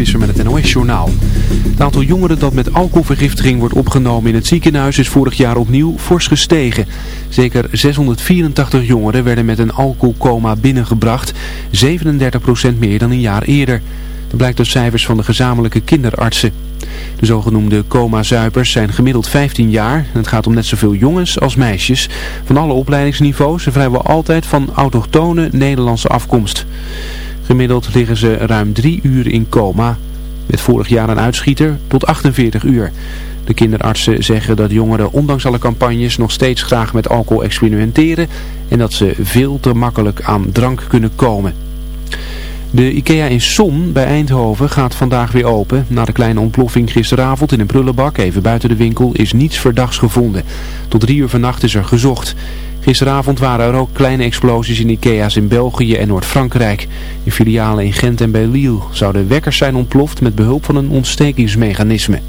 Visser met het NOS-journaal. Het aantal jongeren dat met alcoholvergiftiging wordt opgenomen in het ziekenhuis is vorig jaar opnieuw fors gestegen. Zeker 684 jongeren werden met een alcoholcoma binnengebracht, 37% meer dan een jaar eerder. Dat blijkt uit cijfers van de gezamenlijke kinderartsen. De zogenoemde coma-zuipers zijn gemiddeld 15 jaar en het gaat om net zoveel jongens als meisjes van alle opleidingsniveaus en vrijwel altijd van autochtone Nederlandse afkomst. Gemiddeld liggen ze ruim drie uur in coma. Met vorig jaar een uitschieter tot 48 uur. De kinderartsen zeggen dat jongeren ondanks alle campagnes nog steeds graag met alcohol experimenteren en dat ze veel te makkelijk aan drank kunnen komen. De IKEA in Son bij Eindhoven gaat vandaag weer open. Na de kleine ontploffing gisteravond in een prullenbak even buiten de winkel is niets verdachts gevonden. Tot drie uur vannacht is er gezocht. Gisteravond waren er ook kleine explosies in Ikea's in België en Noord-Frankrijk. In filialen in Gent en Belle-Île zouden wekkers zijn ontploft met behulp van een ontstekingsmechanisme.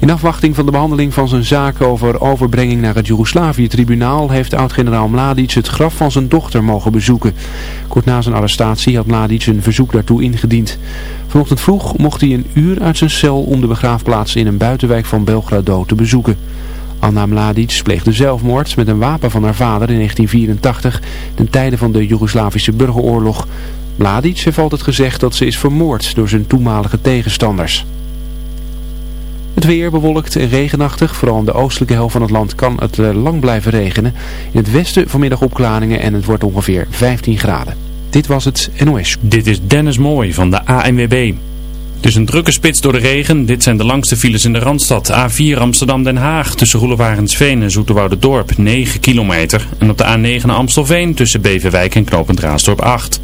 In afwachting van de behandeling van zijn zaak over overbrenging naar het Joegoslavië-tribunaal heeft oud-generaal Mladic het graf van zijn dochter mogen bezoeken. Kort na zijn arrestatie had Mladic een verzoek daartoe ingediend. Vanochtend vroeg mocht hij een uur uit zijn cel om de begraafplaats in een buitenwijk van Belgrado te bezoeken. Anna Mladic pleegde zelfmoord met een wapen van haar vader in 1984, ten tijde van de Joegoslavische burgeroorlog. Mladic heeft altijd gezegd dat ze is vermoord door zijn toenmalige tegenstanders. Het weer bewolkt en regenachtig. Vooral in de oostelijke helft van het land kan het eh, lang blijven regenen. In het westen vanmiddag opklaringen en het wordt ongeveer 15 graden. Dit was het NOS. Dit is Dennis Mooij van de ANWB. Dus een drukke spits door de regen. Dit zijn de langste files in de Randstad. A4 Amsterdam-Den Haag tussen Roelewarensveen en Dorp 9 kilometer. En op de A9 Amstelveen tussen Beverwijk en Knopend Raasdorp 8.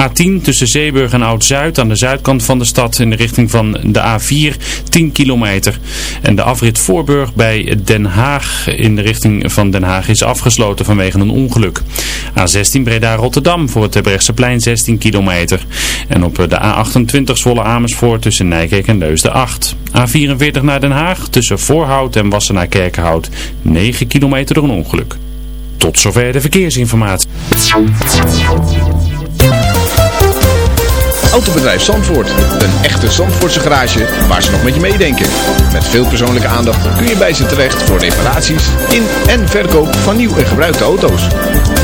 A10 tussen Zeeburg en Oud-Zuid aan de zuidkant van de stad in de richting van de A4 10 kilometer. En de afrit Voorburg bij Den Haag in de richting van Den Haag is afgesloten vanwege een ongeluk. A16 Breda-Rotterdam voor het plein 16 kilometer. En op de A28 Zwolle Tussen Nijkerk en Leusden 8. A44 naar Den Haag tussen Voorhout en Wassenaar Kerkenhout 9 kilometer door een ongeluk. Tot zover de verkeersinformatie. Autobedrijf Zandvoort. Een echte Zandvoortse garage waar ze nog met je meedenken. Met veel persoonlijke aandacht kun je bij ze terecht voor reparaties in en verkoop van nieuw en gebruikte auto's.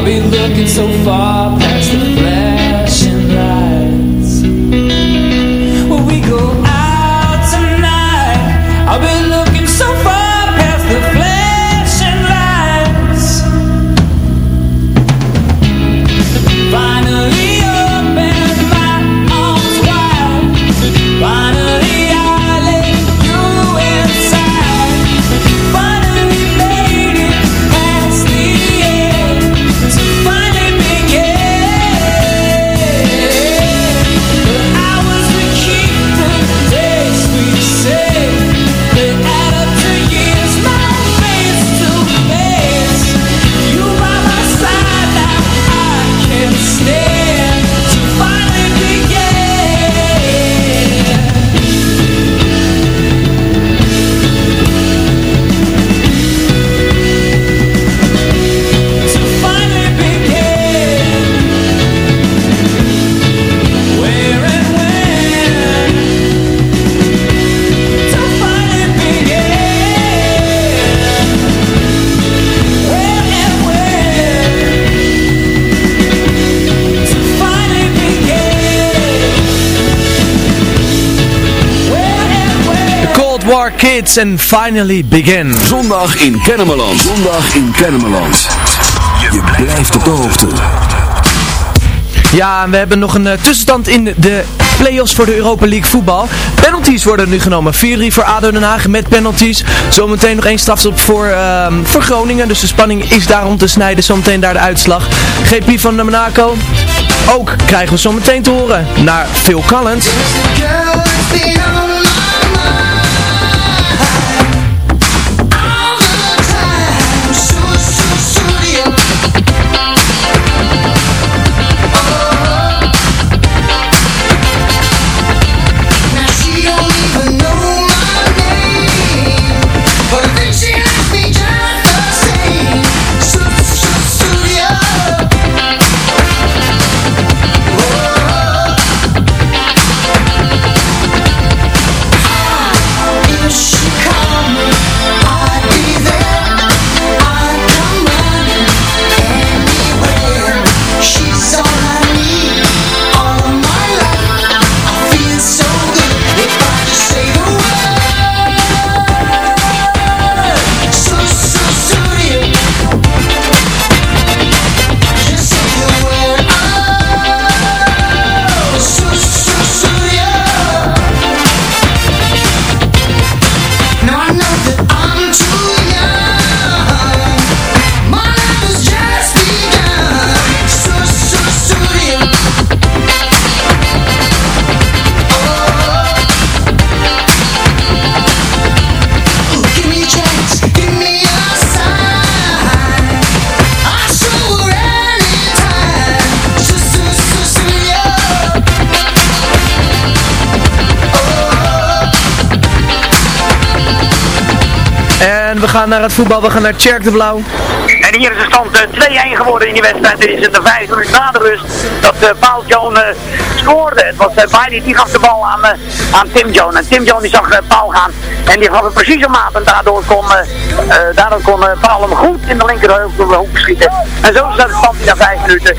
I'll be looking so far past the Kids en Finally Begin. Zondag in Kennemerland. Zondag in Kennemerland. Je blijft op de hoogte. Ja, en we hebben nog een eh, tussenstand in de play-offs voor de Europa League voetbal. Penalties worden nu genomen. 4-3 voor ADO Den Haag met penalties. Zometeen nog één strafstop voor, ehm, voor Groningen. Dus de spanning is daar om te snijden. Zometeen daar de uitslag. GP van Monaco. Ook krijgen we zometeen te horen naar Phil Collins. We gaan naar het voetbal. We gaan naar Tjerk de Blauw. En hier is de stand eh, 2-1 geworden in die wedstrijd. Dit is in de vijfde minuut na de rust dat uh, Paul Joan eh, scoorde. Het was uh, Bailey die gaf de bal aan, eh, aan Tim Joan. En Tim Joan die zag eh, Paul gaan. En die gaf het precies op maat. En daardoor kon, eh, eh, daardoor kon eh, Paul hem goed in de linkerhoek schieten. En zo staat de stand na vijf minuten.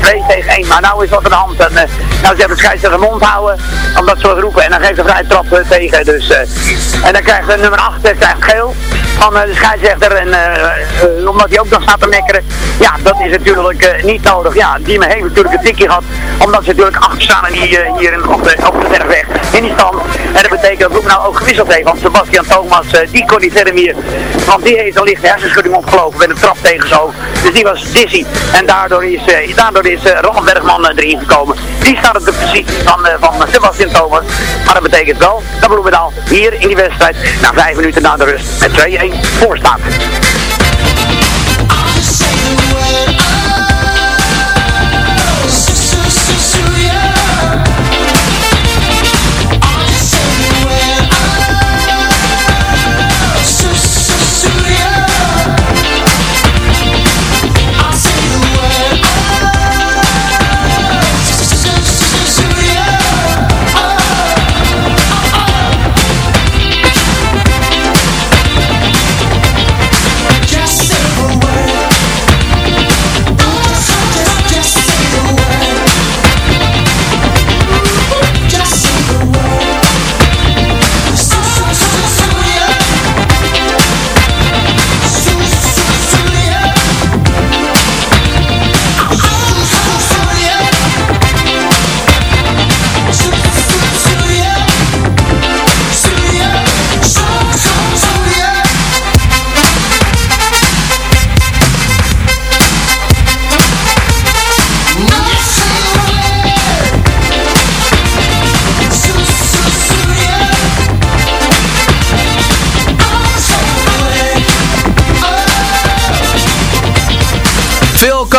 2 tegen 1. Maar nou is wat aan de hand. En, eh, nou, ze hebben scheidsrechter mond houden. Omdat ze roepen. En dan geeft de vrije trap eh, tegen. Dus, eh, en dan krijgt nummer 8 krijgt geel van eh, de scheidsrechter. En eh, eh, omdat hij ook nog staat te mekkeren. Ja, dat is natuurlijk niet nodig. Ja, die heeft natuurlijk een tikje gehad. Omdat ze natuurlijk achter staan en die, hier in, op, de, op de bergweg in die stand. En dat betekent dat nou ook gewisseld heeft. Want Sebastian Thomas, die kon niet verder meer. Want die heeft een lichte hersenschudding opgelopen met een trap tegen hoofd. Dus die was dizzy. En daardoor is, daardoor is eh, Ron Bergman erin gekomen. Die staat op de positie van, van Sebastian Thomas. Maar dat betekent wel dat Bloemendaal hier in die wedstrijd na vijf minuten na de rust met 2-1 voor staat. I'll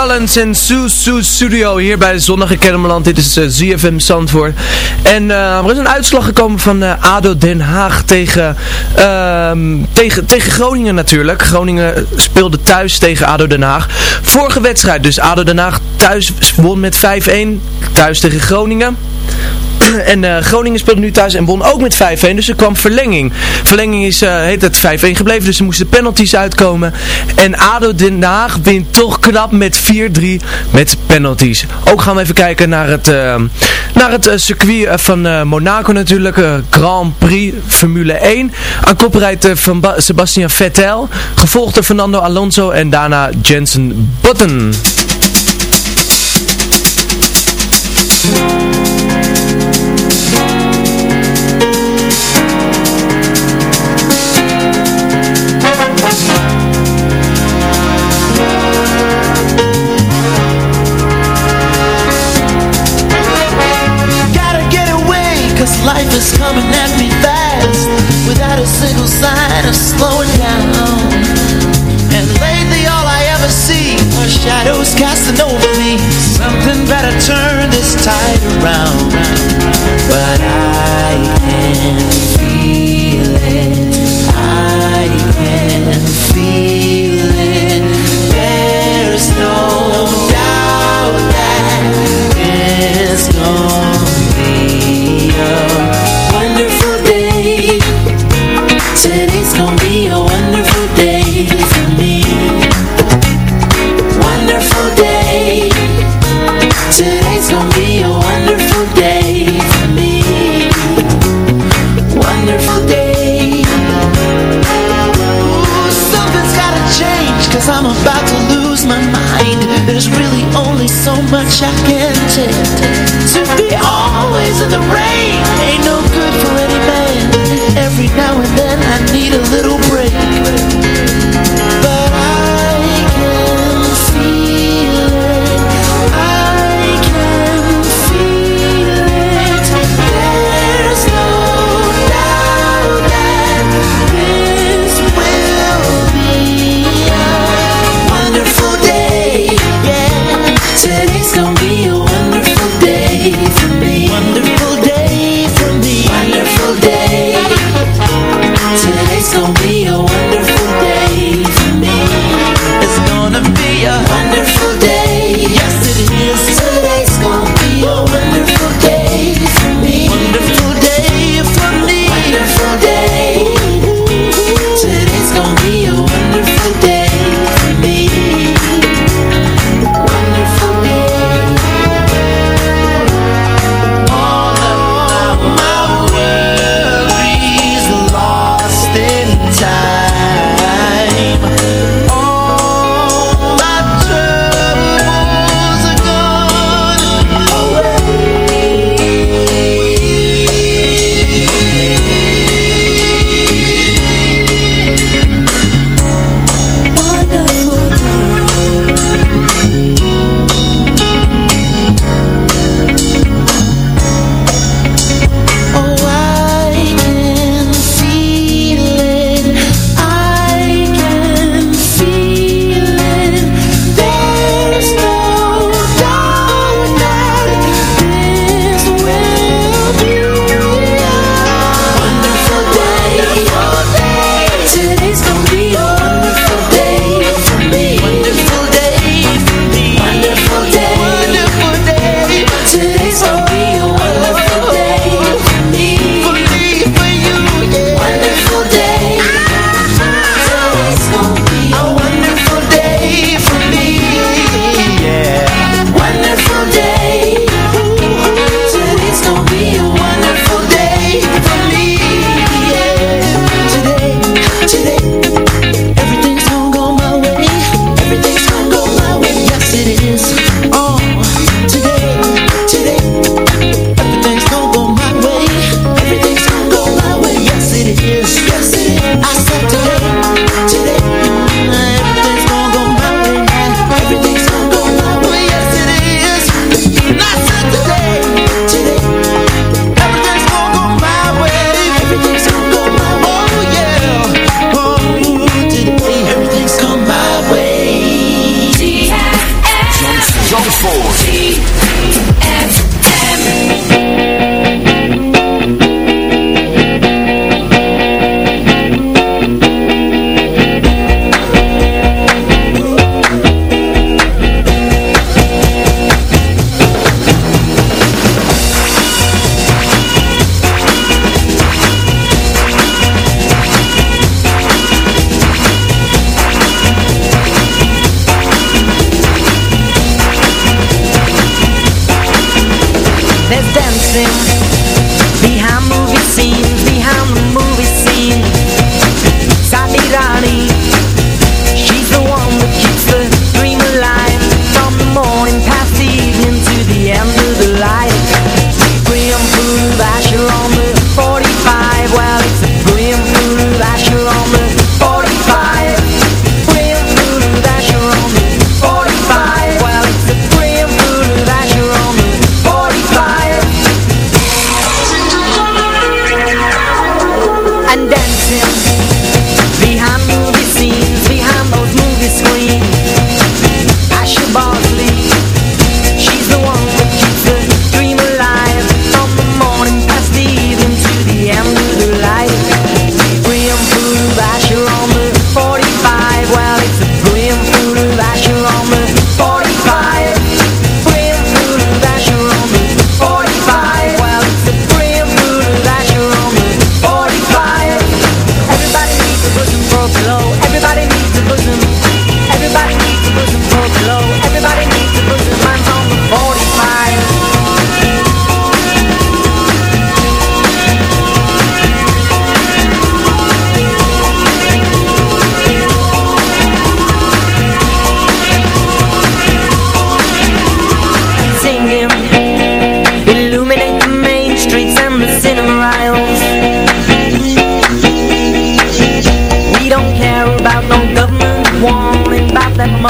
Collins en Sue Sue Studio hier bij Zondag in Kennemerland. Dit is uh, ZFM Zandvoort. En uh, er is een uitslag gekomen van uh, ADO Den Haag tegen, ehm, tegen, tegen Groningen natuurlijk. Groningen speelde thuis tegen ADO Den Haag. Vorige wedstrijd dus ADO Den Haag thuis won met 5-1. Thuis tegen Groningen. En uh, Groningen speelde nu thuis en won ook met 5-1. Dus er kwam verlenging. Verlenging is, uh, heet het 5-1 gebleven. Dus er moesten penalties uitkomen. En ADO Den Haag wint toch knap met 4-3 met penalties. Ook gaan we even kijken naar het, uh, naar het circuit van Monaco natuurlijk. Grand Prix Formule 1. Aan kop rijdt van Sebastian Vettel. Gevolgd door Fernando Alonso en daarna Jensen Button. Is coming at me fast Without a single sign of slowing down. And lately all I ever see Are shadows casting over me. Something better turn this tide around But I can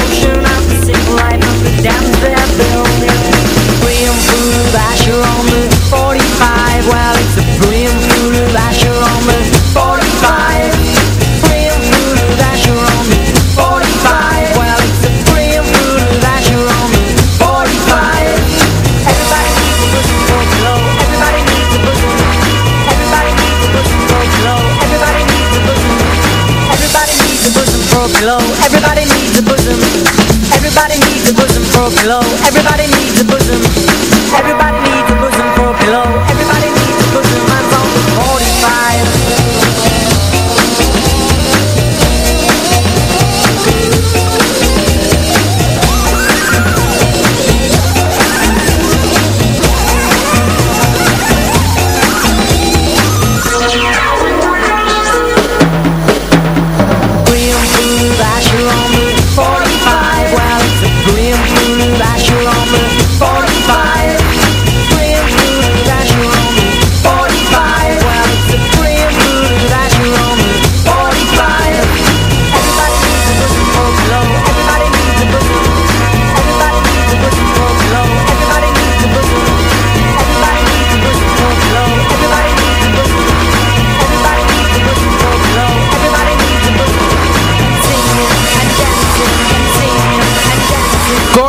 action.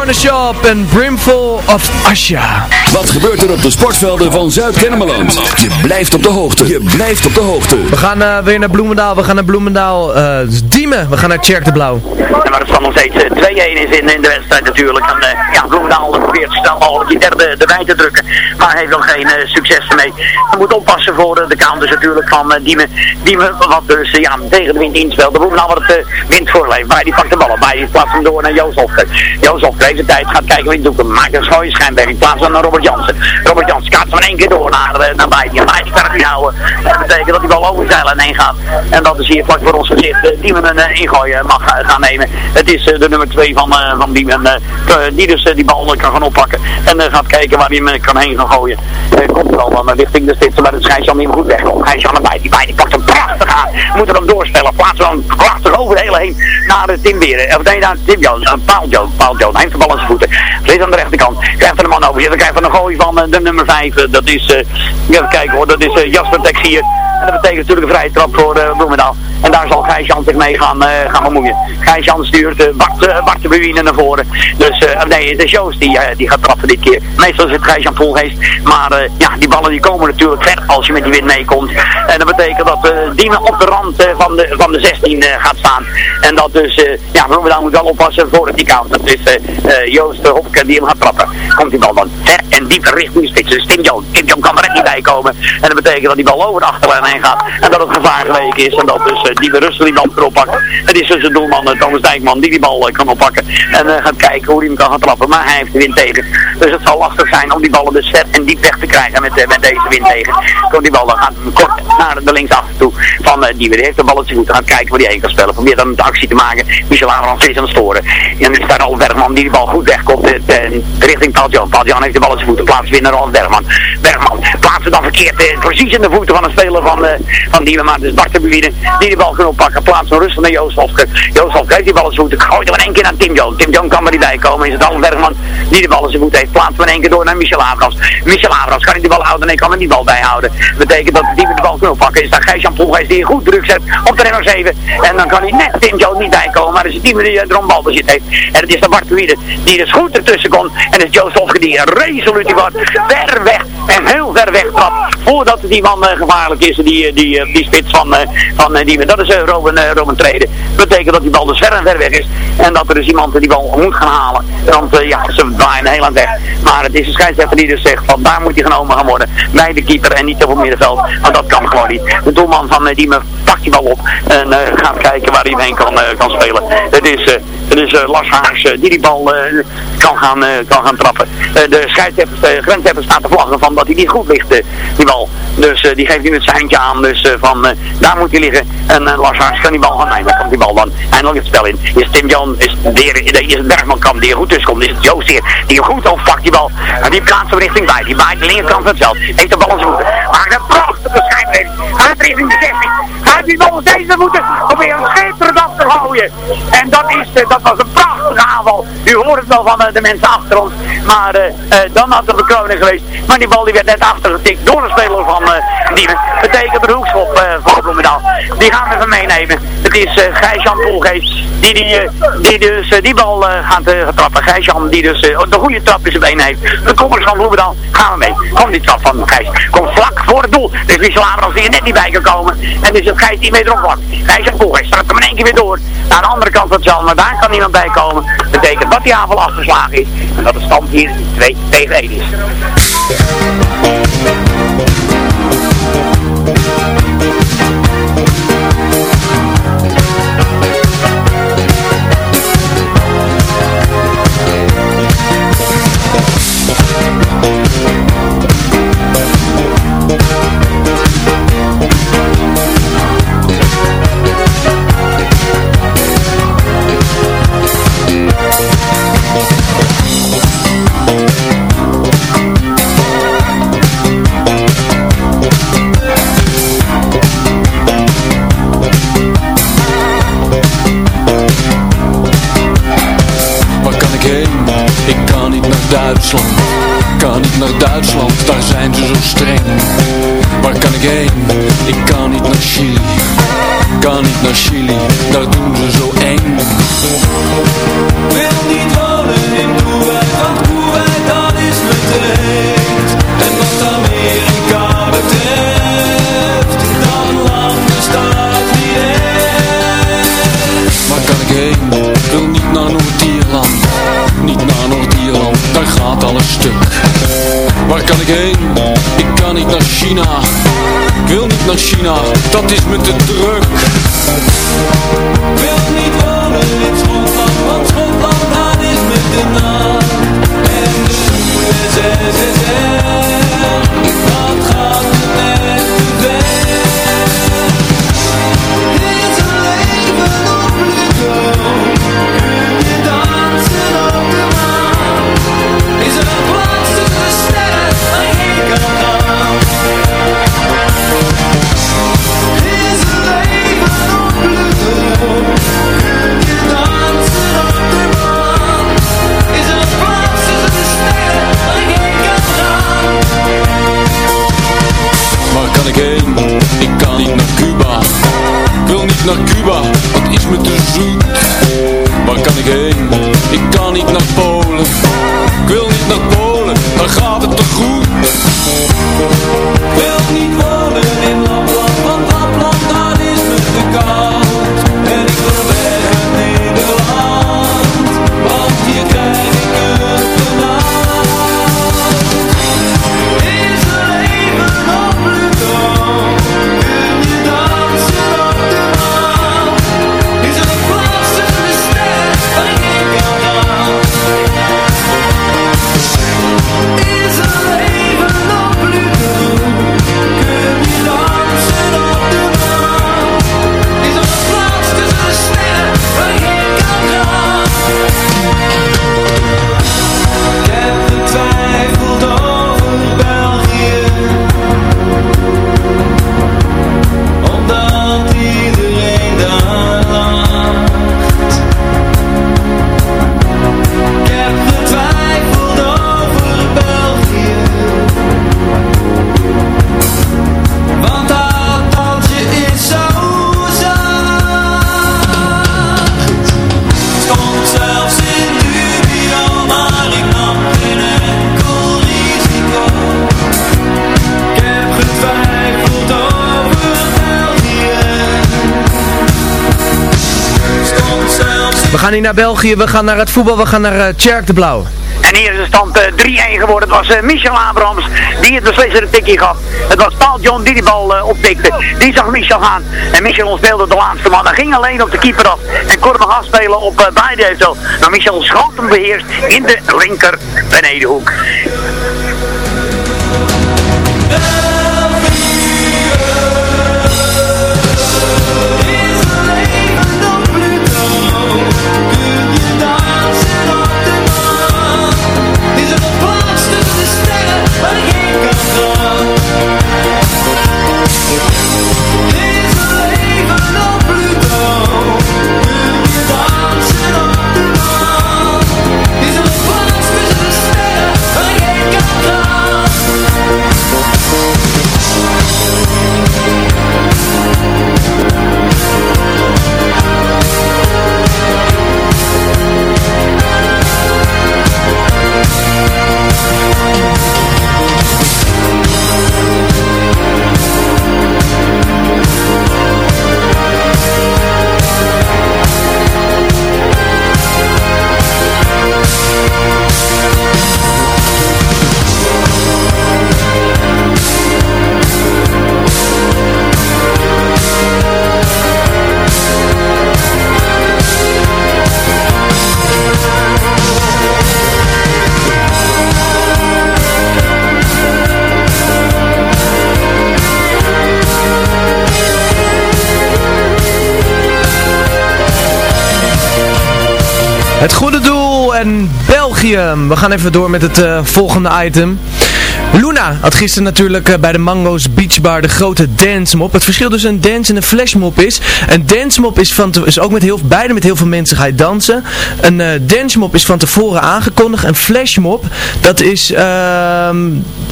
Corner Shop en Brimful of Asha. Wat gebeurt er op de sportvelden van Zuid-Kennemerland? Je blijft op de hoogte. Je blijft op de hoogte. We gaan eh, weer naar Bloemendaal. We gaan naar Bloemendaal. eh Diemen. We gaan naar Tjerk de Blauw. En maar het stand nog steeds eh, 2-1 is in, in de wedstrijd natuurlijk. En uh, ja, Bloemendaal probeert snel mogelijk die derde erbij te drukken. Maar heeft nog geen eh, succes ermee. Je moet oppassen voor eh, de counters natuurlijk van eh, Diemen. Diemen wat dus eh, ja, tegen de wind inspeelt. De Bloemendaal wat het uh, wind voorleeft. Bij die pakt de bal op. Bij die plaatst hem door naar Joost Hofke. Joost Hofke heeft de tijd. Gaat kijken wat hij doet. Maakt een schooie schijnberg. In plaats van naar Robert Jansen. Robert Jansen gaat van één keer door naar, uh, naar Beidi. En Beidi kan het niet houden. Dat betekent dat die bal over zeilen heen gaat. En dat is hier vlak voor ons gezicht. Uh, Diemen een uh, ingooi uh, mag gaan nemen. Het is de nummer 2 van, van Diemen. Uh, die dus die bal kan gaan oppakken. En gaat kijken waar hij hem kan heen gaan gooien. Komt er al dan richting de spitsen. Maar het schijnt niet meer goed weg. Hij de bij. Die bij die pakt hem prachtig aan. Moet hem doorspelen. Plaatsen hem prachtig over de hele heen naar uh, Tim. Of nee, naar Tim Jones. Paul Jones. Paul Jones. Hij heeft de bal aan zijn voeten. Zit aan de rechterkant. Krijgt er een man over. Krijgt een gooi van uh, de nummer 5. Uh, dat is, uh, even kijken hoor. Dat is Jasper Texier. En dat betekent natuurlijk een vrije trap voor uh, Bloemendaal. En daar zal Gijs-Jan zich mee gaan, uh, gaan bemoeien. Gijs-Jan stuurt uh, Bart, de Bewien naar voren. Dus nee, is Joost die, die gaat trappen dit keer. Meestal is het Gijs-Jan Volgeest. Maar ja, die ballen die komen natuurlijk ver als je met die wind meekomt. En dat betekent dat Diemen op de rand van, de, van de 16 uh, gaat staan. En dat dus, ja, Bloemendaal moet wel oppassen voor het die. Dat is Joost Hopke die hem gaat trappen. Komt die bal dan ver en dieper richting de spits. Dus Tim kan er net niet bij komen. En dat betekent dat die bal over de achterlijn En dat het gevaar geweken is. En dat dus uh, Diepe Russel die bal erop pakt. Het is dus de doelman uh, Thomas Dijkman die die bal uh, kan oppakken. En gaat kijken hoe hij hem kan gaan trappen. Maar hij heeft de wind tegen. Dus het zal lastig zijn om die ballen dus ver en diep weg te krijgen met, met deze wind tegen. Komt die bal dan gaat kort naar de linksachter toe van die weer heeft de bal op zijn voet. Gaat kijken waar hij heen kan spelen. Probeert dan de actie te maken. Michel Abrams is aan het storen. En is daar al Bergman die die bal goed wegkomt richting Paul Jan. Paul Jan heeft de bal op zijn voeten. Plaatswinner Ron Bergman. Bergman plaatst dan verkeerd precies in de voeten van een speler van, van die maar dus Bart de Buwieden, die de bal kan oppakken. Plaats van rustig naar Joost Hofke. Joost Hofke heeft die bal zijn voeten. Gooit hem in één keer naar Tim Jones. Tim Jones kan er niet bij komen. Is het Alan Bergman die de bal in zijn voeten heeft. Plaats van één keer door naar Michel Abrams. Michel Abrams kan hij die bal houden? Nee, kan er die bal bijhouden. Dat betekent dat die de bal kan oppakken. Is daar Gijs-Jan Poelgeest die goed druk zet op de nummer 7. En dan kan hij net Tim Jones niet bijkomen. Maar is het die er een bal bezit heeft. En het is dan Bart die er goed ertussen komt. En het is Joost Hofke die resoluut wordt ver weg en heel ver weg trapt. Voordat die man uh, gevaarlijk is. Die, die, die spits van, uh, van die, dat is Robin, Robin Treden. Dat betekent dat die bal dus ver en ver weg is. En dat er dus iemand die bal moet gaan halen. Want ja, ze draaien heel lang weg. Maar het is een scheidsrechter die dus zegt van daar moet hij genomen gaan worden. Bij de keeper en niet op het middenveld. Want dat kan gewoon niet. De doelman van die die bal op. En gaat kijken waar hij hem heen kan, kan spelen. Het is, het is Lars Haars die die bal kan, gaan, kan gaan trappen. de scheidsrechter, staat te vlaggen van dat hij niet goed ligt, die bal. Dus die geeft nu het seintje aan. Dus van daar moet hij liggen. En Lars Haars kan die bal gaan nemen. Komt die bal dan eindelijk het spel in. Is Tim Jan, is, de, is Bergman kan die er goed tussen komt. Is het Joost hier, die hem goed oppakt die bal. En die plaatst hem richting bij. Die maait de linkerkant van. Heeft de bal in zijn. Maakt een prachtige schijnweg. Gaat richting de 16. Die bal op deze voeten. Probeer een schitterend En dat, is, uh, dat was een prachtige aanval. U hoort het wel van uh, de mensen achter ons. Maar dan had het de geweest. Maar die bal die werd net achtergetikt door een speler van Diemen. Betekent de hoekschop van Bloemendaal. Die gaan we even meenemen. Het is Gijs-Jan Poelgeest die, die, die dus die bal gaat trappen. Gijs-Jan die dus de goede trap in zijn been heeft. De kommers van Bloemendaal gaan we mee. Kom die trap van Gijs. Kom vlak voor het doel. Dus Michel Abrams die er net niet bij kan. En dus het Gijs die mee erop wordt. Gijs-Jan Poelgeest staat hem in één keer weer door. Naar de andere kant van het. Maar daar kan niemand bij komen. Dat betekent dat die aanval afgeslagen is. En dat de stand hier 2 tegen 1 is. Me te. Hier naar België, we gaan naar het voetbal, we gaan naar uh, de Blauw. En hier is de stand uh, 3-1 geworden. Het was uh, Michel Abrams die het beslissende tikje gaf. Het was Paul John die die bal optikte. Die zag Michel gaan. En Michel ontspeelde de laatste man. Hij ging alleen op de keeper af. En kon hem afspelen op uh, beide eventueel. Maar Michel schoot hem beheerst in de linker benedenhoek. Het goede doel en België. We gaan even door met het uh, volgende item. Luna had gisteren natuurlijk uh, bij de Mango's Beach Bar de grote dance mop. Het verschil tussen een dance en een flashmob is. Een dance mop is, van is ook met heel, beide met heel veel mensen ga je dansen. Een uh, dance mop is van tevoren aangekondigd. Een flashmob, dat is uh,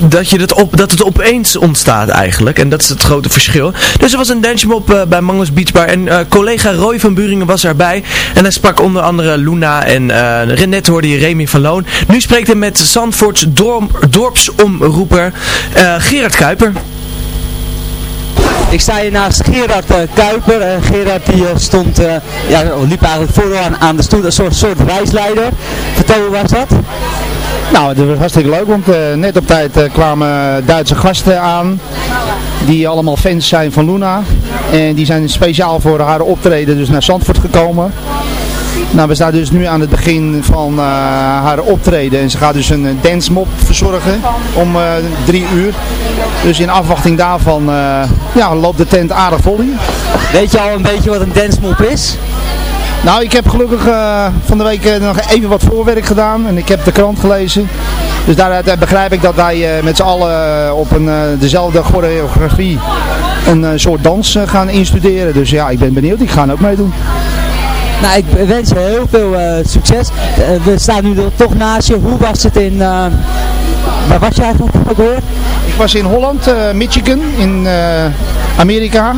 dat, je dat, op, dat het opeens ontstaat eigenlijk. En dat is het grote verschil. Dus er was een dance mop uh, bij Mango's Beach Bar. En collega Roy van Buringen was erbij. En hij sprak onder andere Luna en Renette hoorde je Remy van Loon. Nu spreekt hij met Zandvoorts dorp, dorpsomroeper Gerard Kuiper. Ik sta hier naast Gerard uh, Kuiper. Uh, Gerard die uh, stond, ja, liep eigenlijk vooraan aan de stoel, een soort, soort reisleider. Vertel, hoe was dat? Nou, het was hartstikke leuk, want net op tijd kwamen Duitse gasten aan. Die allemaal fans zijn van Luna. En die zijn speciaal voor haar optreden dus naar Zandvoort gekomen. Nou, we staan dus nu aan het begin van uh, haar optreden. En ze gaat dus een dance mop verzorgen om uh, drie uur. Dus in afwachting daarvan uh, ja, loopt de tent aardig vol hier. Weet je al een beetje wat een dance mop is? Nou, ik heb gelukkig van de week nog even wat voorwerk gedaan. En ik heb de krant gelezen. Dus daaruit begrijp ik dat wij met z'n allen op een, dezelfde choreografie een soort dans gaan instuderen. Dus ja, ik ben benieuwd. Ik ga ook meedoen. Nou, ik wens je heel veel uh, succes. Uh, we staan nu toch naast je. Hoe was het in... Uh, waar was je eigenlijk ook weer? Ik was in Holland, Michigan, in Amerika.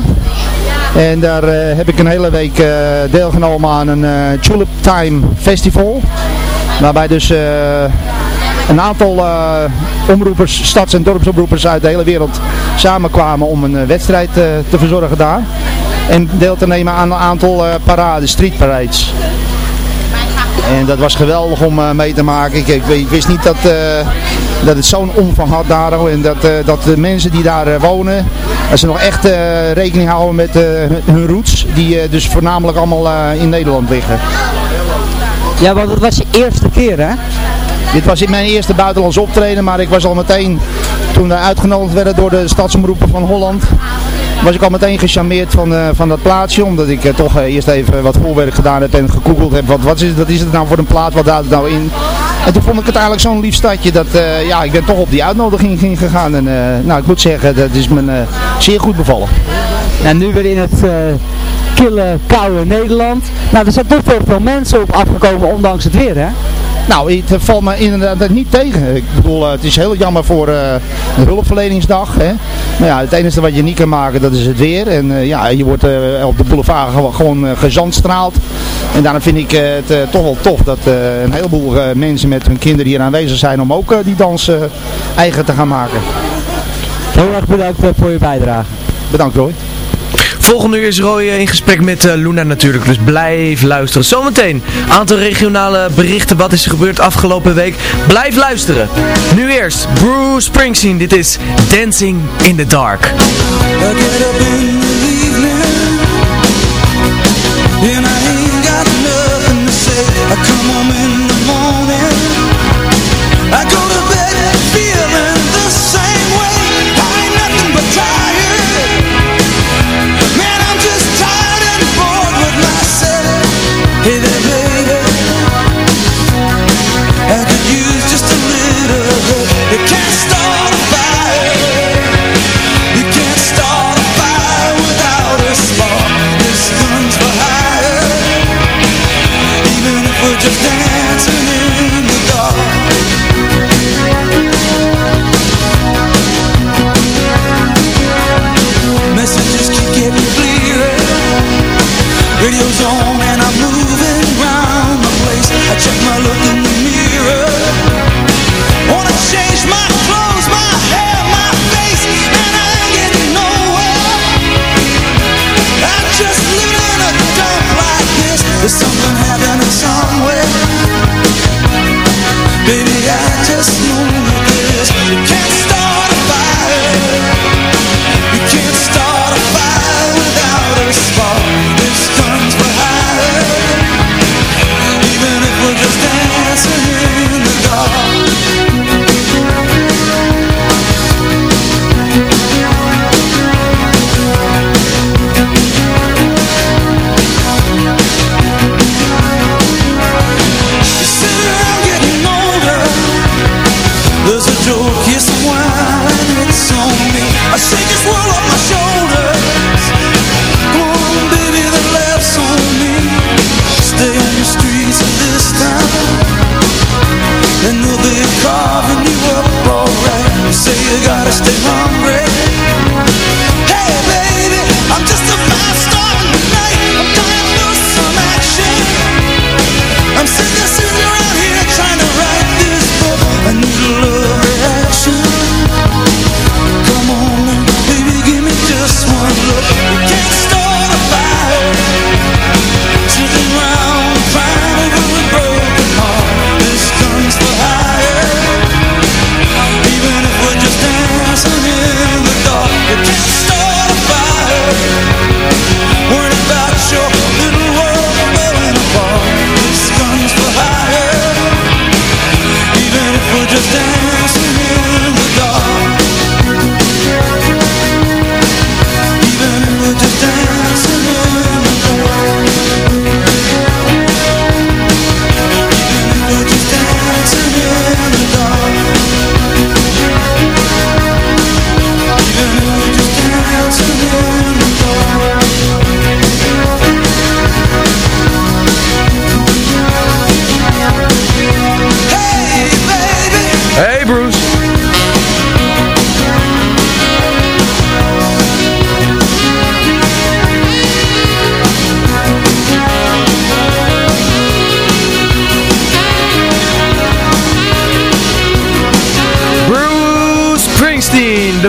En daar heb ik een hele week deelgenomen aan een Tulip Time Festival. Waarbij dus een aantal omroepers, stads- en dorpsomroepers uit de hele wereld samenkwamen om een wedstrijd te verzorgen daar. En deel te nemen aan een aantal uh, parades, street parades. En dat was geweldig om uh, mee te maken. Ik, ik, ik, wist niet dat, uh, dat het zo'n omvang had daar. En dat, dat de mensen die daar wonen, dat ze nog echt rekening houden met hun roots. Die dus voornamelijk allemaal in Nederland liggen. Ja, want dat was je eerste keer hè? Dit was mijn eerste buitenlands optreden, maar ik was al meteen, toen we uitgenodigd werden door de stadsomroepen van Holland, was ik al meteen gecharmeerd van, uh, van dat plaatsje. Omdat ik uh, toch uh, eerst even wat voorwerk gedaan heb en gegoogeld heb. Wat, wat is, dat is het nou voor een plaats, wat daar nou in? En toen vond ik het eigenlijk zo'n lief stadje dat ja, ik ben toch op die uitnodiging ging gegaan. En nou, ik moet zeggen, dat is me zeer goed bevallen. Nou, nu weer in het kille, koude Nederland. Nou, er zijn toch veel, veel mensen op afgekomen, ondanks het weer, hè? Nou, het valt me inderdaad niet tegen. Ik bedoel, het is heel jammer voor uh, de hulpverleningsdag. Hè. Maar ja, het enige wat je niet kan maken, dat is het weer. En uh, ja, je wordt op de boulevard gewoon, gewoon gezandstraald. En daarom vind ik het toch wel tof dat een heleboel mensen met hun kinderen hier aanwezig zijn om ook die dans eigen te gaan maken. Heel erg bedankt voor je bijdrage. Bedankt Roy. Volgende uur is Roy in gesprek met eh, Luna natuurlijk, dus blijf luisteren. Zometeen, aantal regionale berichten, wat is er gebeurd afgelopen week. Blijf luisteren. Nu eerst Bruce Springsteen, dit is Dancing in the Dark. I go to bed feeling the same way I Just dancing in the dark. testimonies. Can't stop.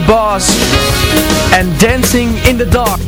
Boss en Dancing in the Dark.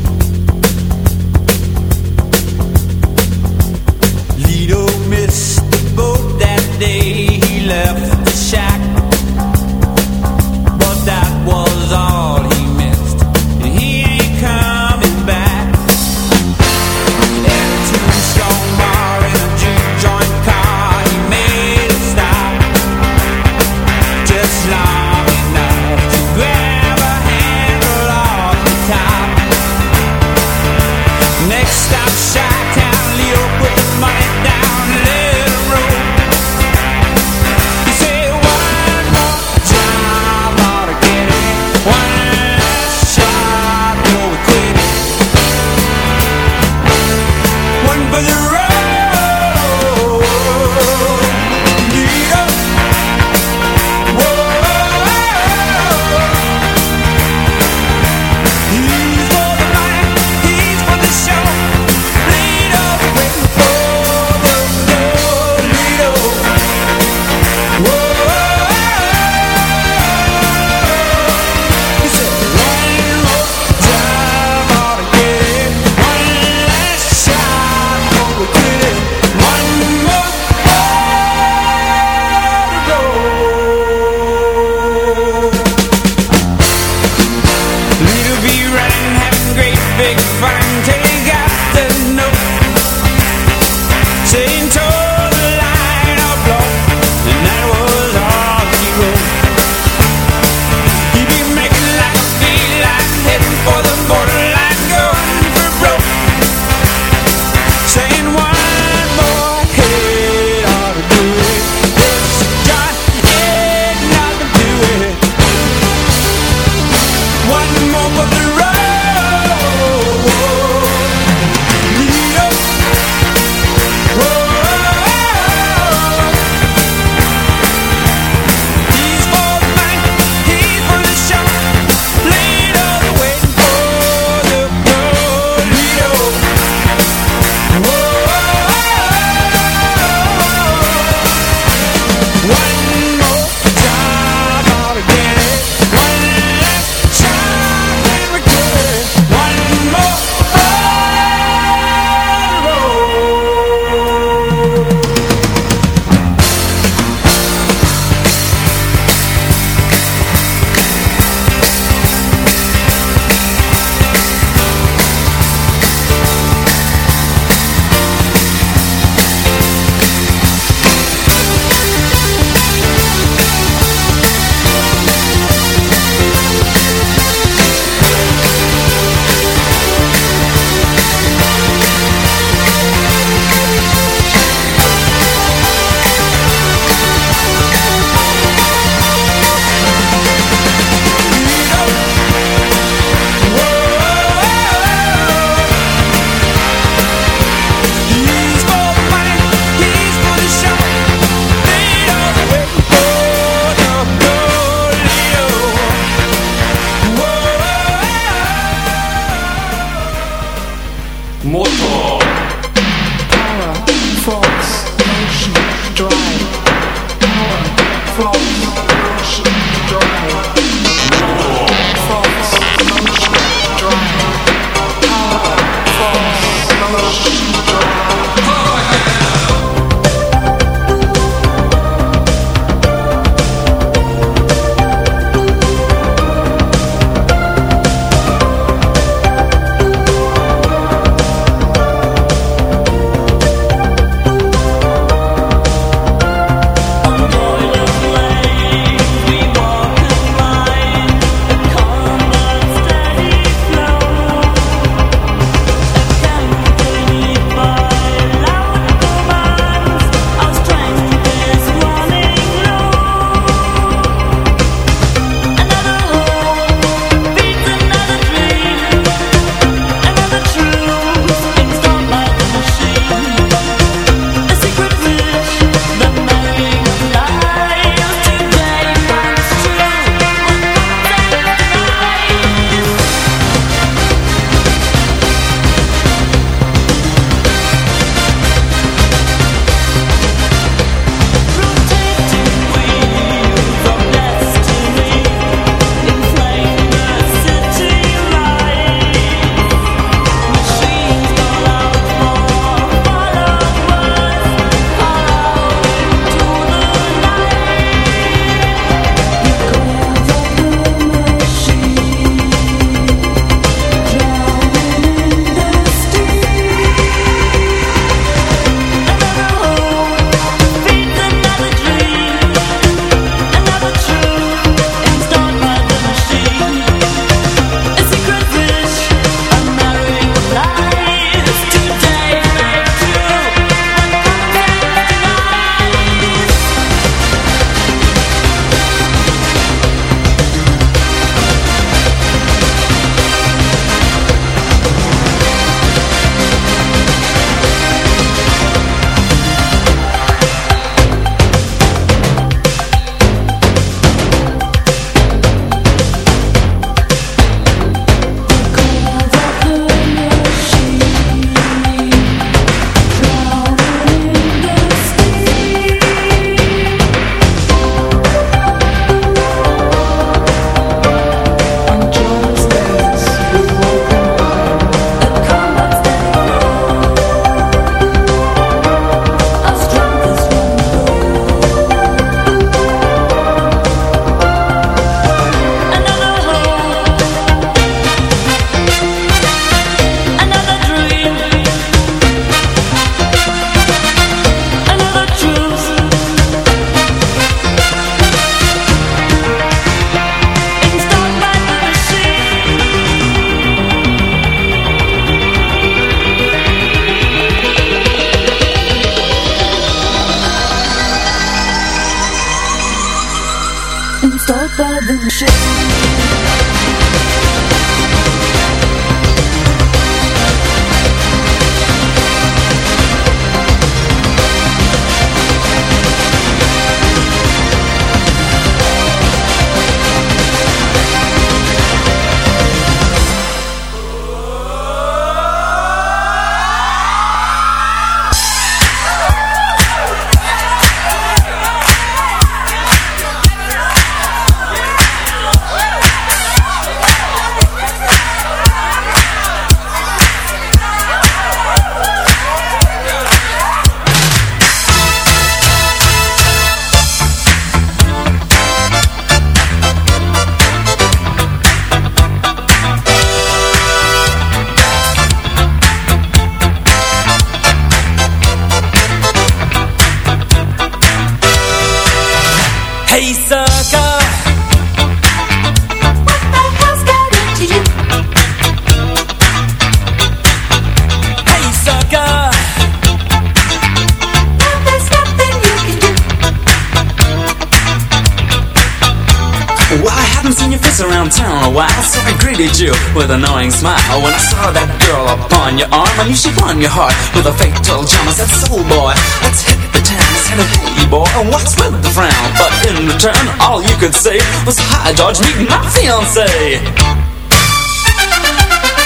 With an knowing smile. When I saw that girl upon your arm, I knew she'd won your heart with a fatal charm. I said, soul boy, let's hit the town. I said, hey boy, and what's with the frown? But in return, all you could say was, hi George, meet my fiancé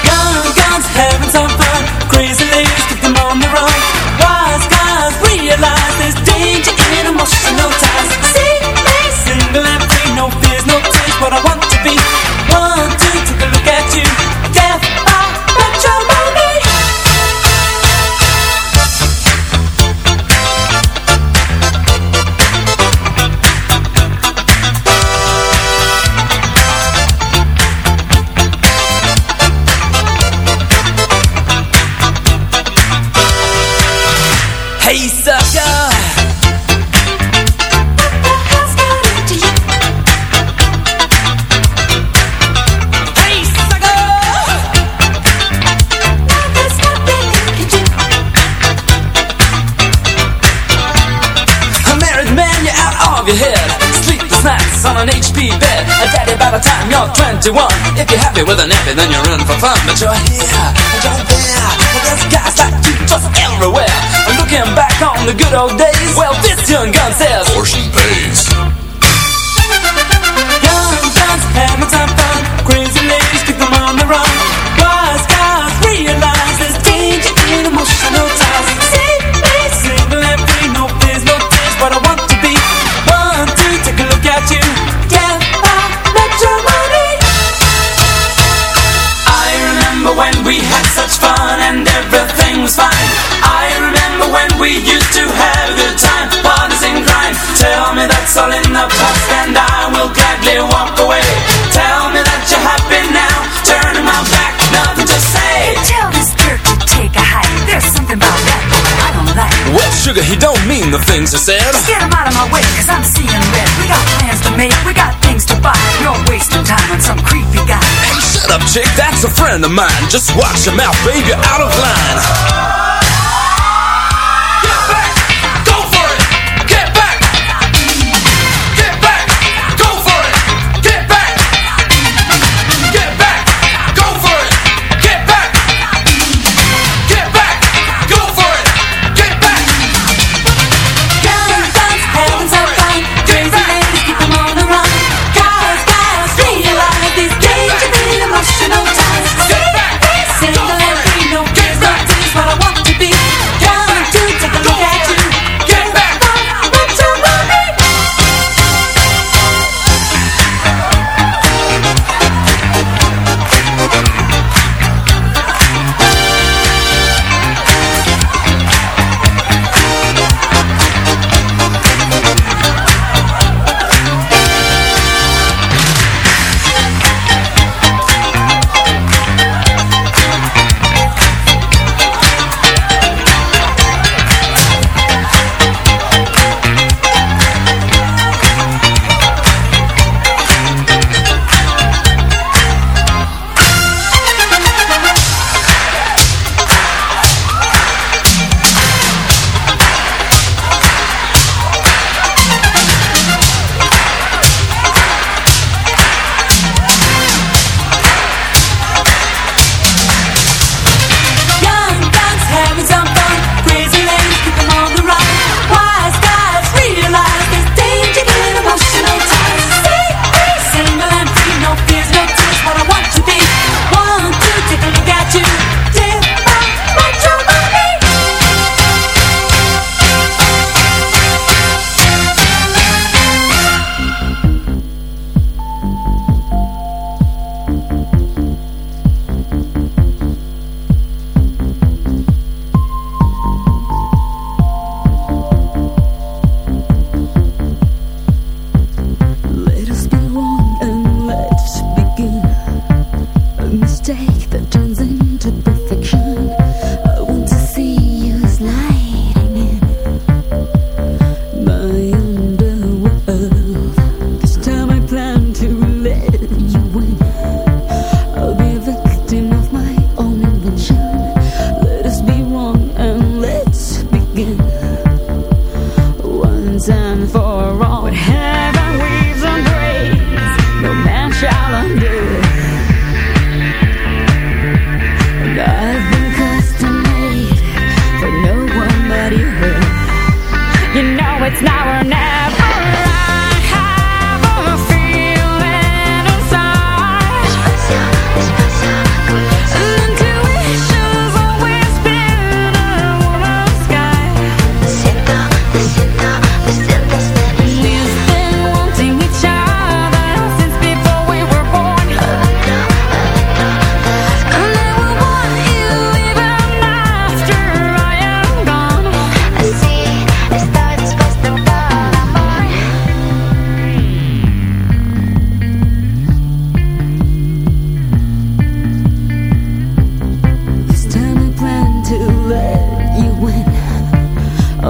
Young guns having some fun Crazy ladies keep them on the run Wise guys realize there's danger in emotional ties See me single and free No fears, no tears What I want to be 21. If you're happy with a nappy, then you're in for fun. But you're here, and you're there. And there's guys like you just everywhere. And looking back on the good old days, well, this young gun says, Portion pays. Young guns having some fun Crazy ladies keep them on the run Wise guys realize there's danger in emotional such fun and everything was fine. I remember when we used to have a good time, parties and crime. Tell me that's all in the past and I will gladly walk away. Tell me that you're happy now, turning my back, nothing to say. Tell this jerk to take a hike. There's something about that I don't like. Well, sugar, he don't mean the things he said. Just get him out of my way, cause I'm seeing red. We got plans to make, we got things to buy. You're wasting time on some creepy guy. Shut up, chick, that's a friend of mine. Just watch your mouth, baby, out of line.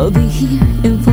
I'll be here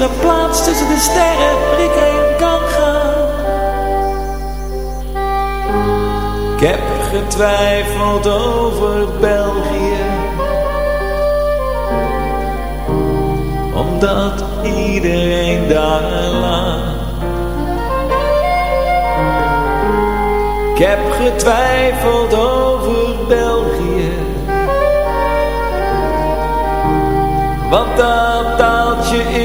Er plaats tussen de sterren waar ik heen kan gaan? Ik heb getwijfeld over België. Omdat iedereen daar laat. Ik heb getwijfeld over België. Want dat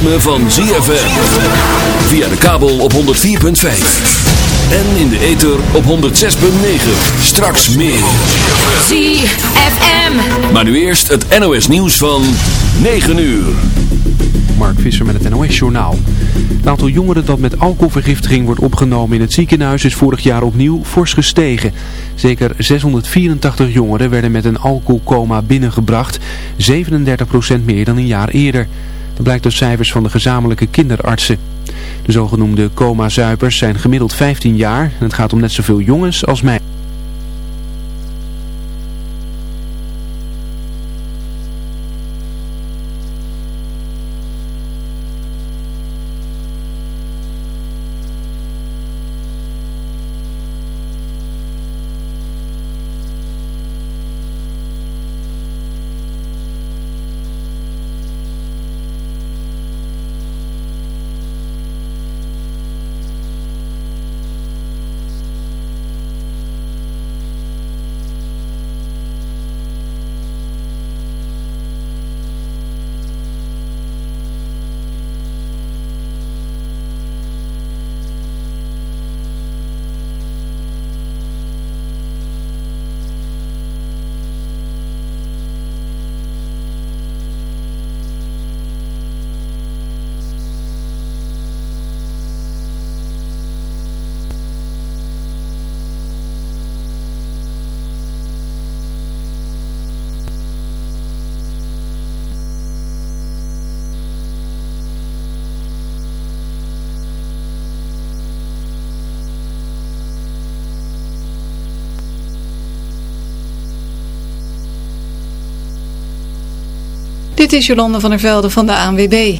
ritme van ZFM. Via de kabel op 104.5. En in de ether op 106.9. Straks meer. ZFM. Maar nu eerst het NOS nieuws van 9 uur. Mark Visser met het NOS-journaal. Het aantal jongeren dat met alcoholvergiftiging wordt opgenomen in het ziekenhuis is vorig jaar opnieuw fors gestegen. Zeker 684 jongeren werden met een alcoholcoma binnengebracht, 37% meer dan een jaar eerder. Dat blijkt uit cijfers van de gezamenlijke kinderartsen. De zogenoemde coma-zuipers zijn gemiddeld 15 jaar en het gaat om net zoveel jongens als meisjes. Dit is Jolande van der Velde van de ANWB.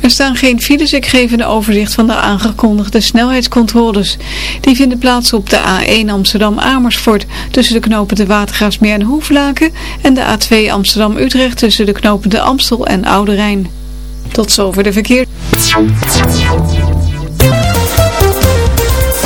Er staan geen files, ik geef een overzicht van de aangekondigde snelheidscontroles. Die vinden plaats op de A1 Amsterdam-Amersfoort tussen de knopen de Watergraafsmeer en Hoeflaken en de A2 Amsterdam-Utrecht tussen de knopen de Amstel en Oude Rijn. Tot zover de verkeer.